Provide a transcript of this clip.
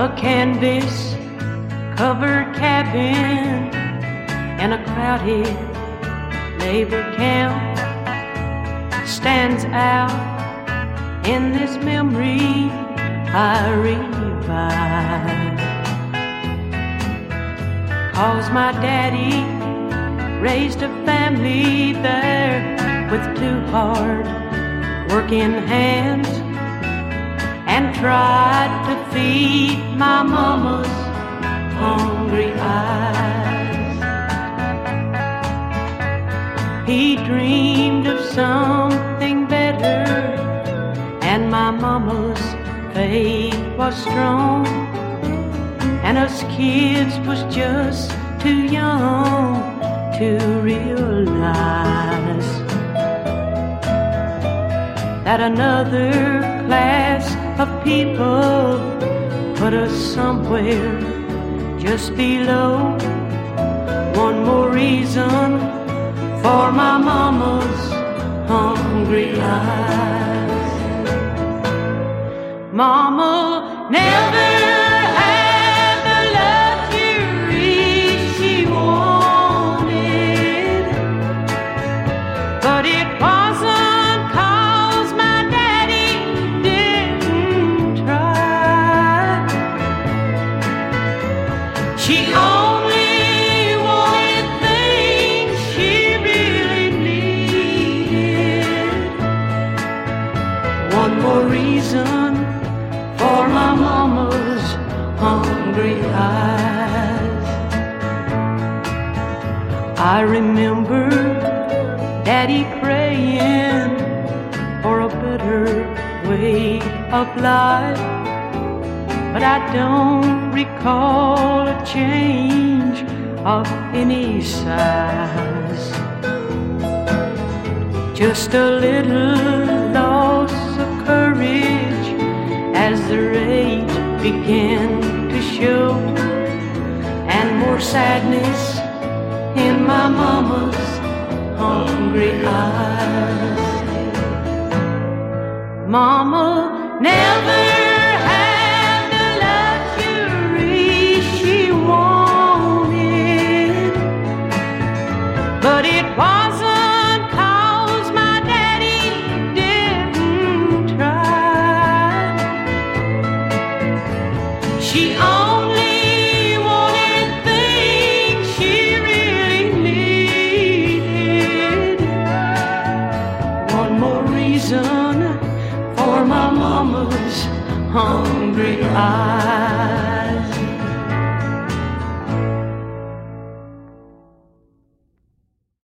A canvas covered cabin in a crowded labor camp stands out in this memory I revive. Cause my daddy raised a family there with two hard working hands and tried to feed my mama's hungry eyes. He dreamed of something better, and my mama's faith was strong. And us kids was just too young to realize that another of people put us somewhere just below. One more reason for my mama's hungry eyes. Mama never more reason for my mama's hungry eyes. I remember daddy praying for a better way of life. But I don't recall a change of any size. Just a little began to show, and more sadness in my mama's hungry eyes. Mama never had the luxury she wanted, but it wasn't reason for my mama's hungry eyes.